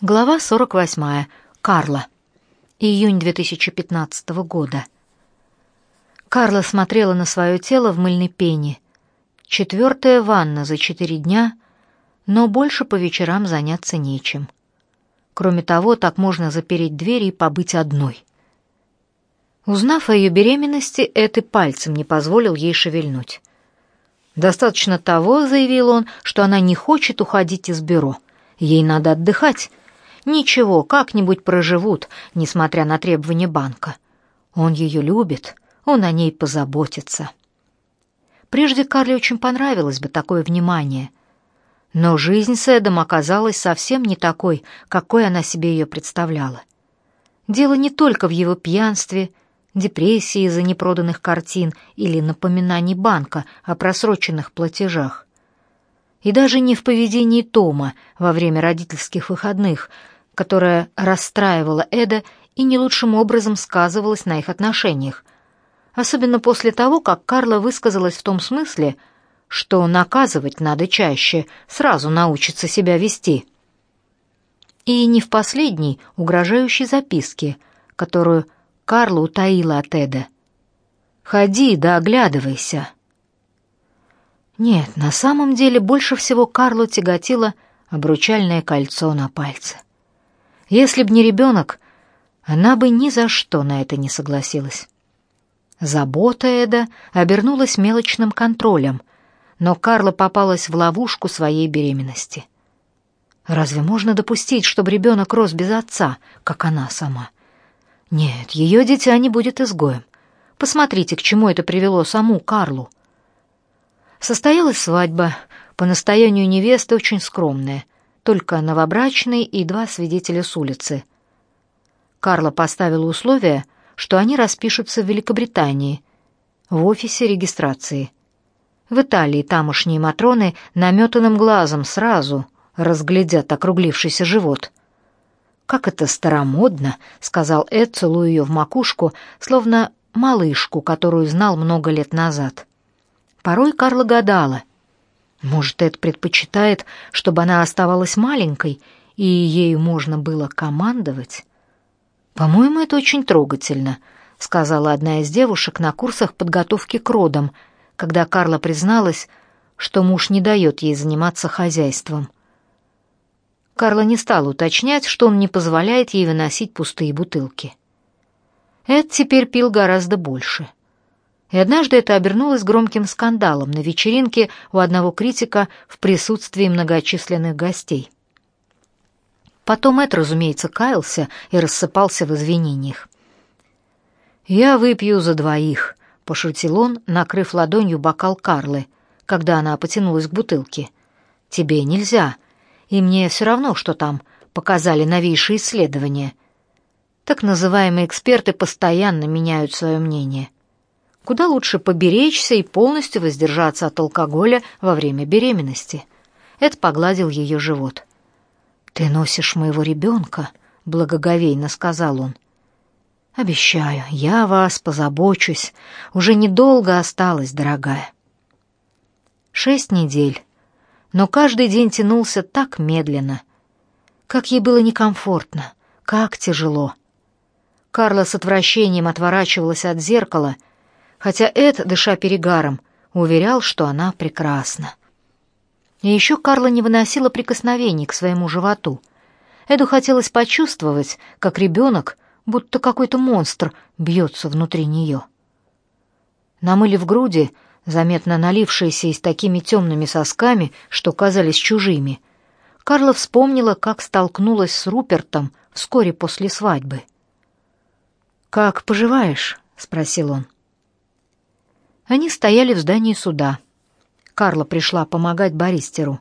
Глава 48. Карла. Июнь 2015 года. Карла смотрела на свое тело в мыльной пене. Четвертая ванна за четыре дня, но больше по вечерам заняться нечем. Кроме того, так можно запереть дверь и побыть одной. Узнав о ее беременности, и пальцем не позволил ей шевельнуть. «Достаточно того», — заявил он, — «что она не хочет уходить из бюро. Ей надо отдыхать» Ничего, как-нибудь проживут, несмотря на требования банка. Он ее любит, он о ней позаботится. Прежде Карле очень понравилось бы такое внимание. Но жизнь с Эдом оказалась совсем не такой, какой она себе ее представляла. Дело не только в его пьянстве, депрессии из-за непроданных картин или напоминаний банка о просроченных платежах. И даже не в поведении Тома во время родительских выходных, которая расстраивала Эда и не лучшим образом сказывалась на их отношениях, особенно после того, как Карла высказалась в том смысле, что наказывать надо чаще, сразу научиться себя вести. И не в последней угрожающей записке, которую Карла утаила от Эда. «Ходи да оглядывайся». Нет, на самом деле больше всего Карлу тяготило обручальное кольцо на пальце. Если б не ребенок, она бы ни за что на это не согласилась. Забота Эда обернулась мелочным контролем, но Карла попалась в ловушку своей беременности. Разве можно допустить, чтобы ребенок рос без отца, как она сама? Нет, ее дитя не будет изгоем. Посмотрите, к чему это привело саму Карлу. Состоялась свадьба, по настоянию невесты очень скромная — только новобрачный и два свидетеля с улицы. Карла поставила условие, что они распишутся в Великобритании, в офисе регистрации. В Италии тамошние матроны наметанным глазом сразу разглядят округлившийся живот. «Как это старомодно!» — сказал Эд, целуя ее в макушку, словно малышку, которую знал много лет назад. Порой Карла гадала, может, Эд предпочитает, чтобы она оставалась маленькой, и ею можно было командовать? По-моему, это очень трогательно, сказала одна из девушек на курсах подготовки к родам, когда Карла призналась, что муж не дает ей заниматься хозяйством. Карла не стала уточнять, что он не позволяет ей выносить пустые бутылки. Эд теперь пил гораздо больше. И однажды это обернулось громким скандалом на вечеринке у одного критика в присутствии многочисленных гостей. Потом Эд, разумеется, каялся и рассыпался в извинениях. «Я выпью за двоих», — пошутил он, накрыв ладонью бокал Карлы, когда она потянулась к бутылке. «Тебе нельзя, и мне все равно, что там показали новейшие исследования. Так называемые эксперты постоянно меняют свое мнение». Куда лучше поберечься и полностью воздержаться от алкоголя во время беременности. Эд погладил ее живот. «Ты носишь моего ребенка», — благоговейно сказал он. «Обещаю, я вас позабочусь. Уже недолго осталось, дорогая». Шесть недель. Но каждый день тянулся так медленно. Как ей было некомфортно, как тяжело. Карла с отвращением отворачивалась от зеркала — хотя Эд, дыша перегаром, уверял, что она прекрасна. И еще Карла не выносила прикосновений к своему животу. Эду хотелось почувствовать, как ребенок, будто какой-то монстр, бьется внутри нее. Намылив груди, заметно налившиеся и с такими темными сосками, что казались чужими, Карла вспомнила, как столкнулась с Рупертом вскоре после свадьбы. «Как поживаешь?» — спросил он. Они стояли в здании суда. Карла пришла помогать баристеру.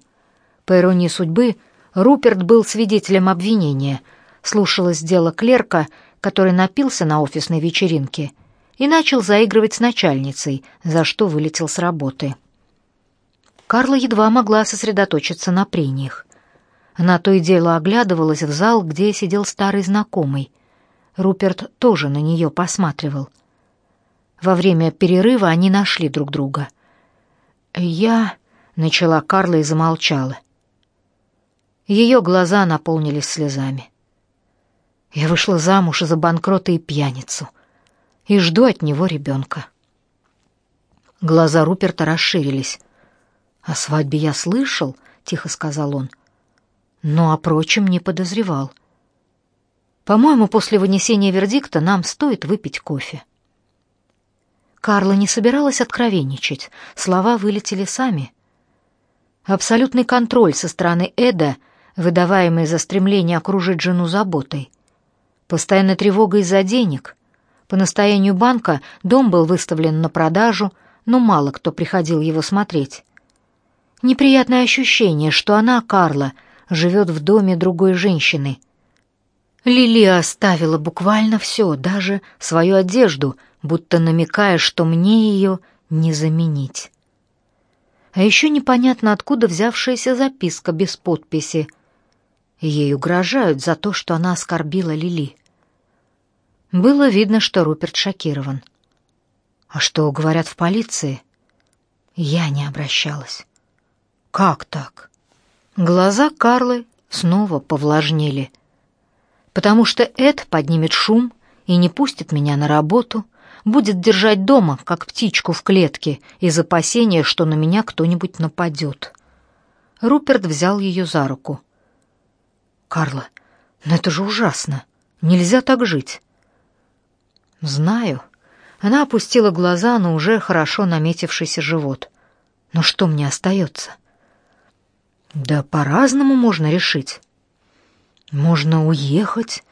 По иронии судьбы, Руперт был свидетелем обвинения. Слушалось дело клерка, который напился на офисной вечеринке и начал заигрывать с начальницей, за что вылетел с работы. Карла едва могла сосредоточиться на прениях. Она то и дело оглядывалась в зал, где сидел старый знакомый. Руперт тоже на нее посматривал. Во время перерыва они нашли друг друга. «Я...» — начала Карла и замолчала. Ее глаза наполнились слезами. Я вышла замуж за банкрота и пьяницу и жду от него ребенка. Глаза Руперта расширились. «О свадьбе я слышал», — тихо сказал он, — «но о прочем не подозревал. По-моему, после вынесения вердикта нам стоит выпить кофе». Карла не собиралась откровенничать, слова вылетели сами. Абсолютный контроль со стороны Эда, выдаваемый за стремление окружить жену заботой. Постоянная тревога из-за денег. По настоянию банка дом был выставлен на продажу — но мало кто приходил его смотреть. Неприятное ощущение, что она, Карла, живет в доме другой женщины. Лили оставила буквально все, даже свою одежду, будто намекая, что мне ее не заменить. А еще непонятно, откуда взявшаяся записка без подписи. Ей угрожают за то, что она оскорбила Лили. Было видно, что Руперт шокирован. А что говорят в полиции? Я не обращалась. Как так? Глаза Карлы снова повлажнели. Потому что Эд поднимет шум и не пустит меня на работу, будет держать дома, как птичку в клетке, из опасения, что на меня кто-нибудь нападет. Руперт взял ее за руку. «Карла, но это же ужасно. Нельзя так жить». «Знаю», она опустила глаза на уже хорошо наметившийся живот. Но что мне остается? Да по-разному можно решить. Можно уехать?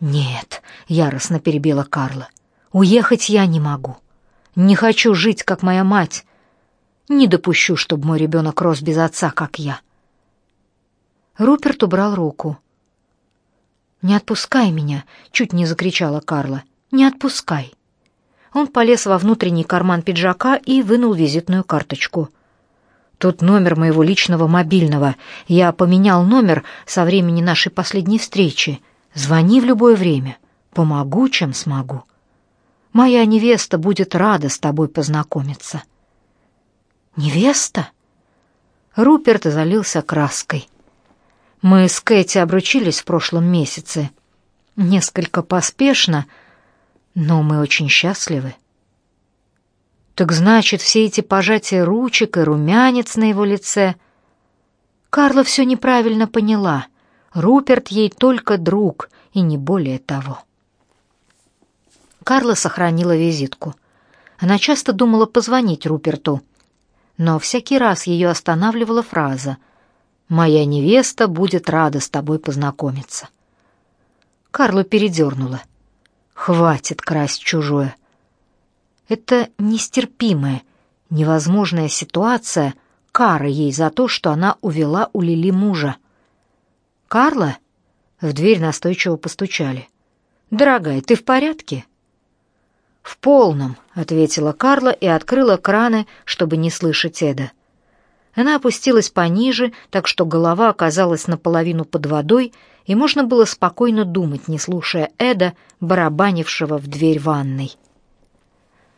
Нет, яростно перебила Карла. Уехать я не могу. Не хочу жить, как моя мать. Не допущу, чтобы мой ребенок рос без отца, как я. Руперт убрал руку. «Не отпускай меня!» — чуть не закричала Карла. «Не отпускай!» Он полез во внутренний карман пиджака и вынул визитную карточку. Тут номер моего личного мобильного. Я поменял номер со времени нашей последней встречи. Звони в любое время. Помогу, чем смогу. Моя невеста будет рада с тобой познакомиться. Невеста? Руперт залился краской. Мы с Кэти обручились в прошлом месяце. Несколько поспешно, но мы очень счастливы. Так значит, все эти пожатия ручек и румянец на его лице... Карла все неправильно поняла. Руперт ей только друг, и не более того. Карла сохранила визитку. Она часто думала позвонить Руперту, но всякий раз ее останавливала фраза «Моя невеста будет рада с тобой познакомиться». Карлу передернула. Хватит красть чужое. Это нестерпимая, невозможная ситуация, кара ей за то, что она увела у Лили мужа. «Карла?» В дверь настойчиво постучали. «Дорогая, ты в порядке?» «В полном», — ответила Карла и открыла краны, чтобы не слышать Эда. Она опустилась пониже, так что голова оказалась наполовину под водой, и можно было спокойно думать, не слушая Эда, барабанившего в дверь ванной.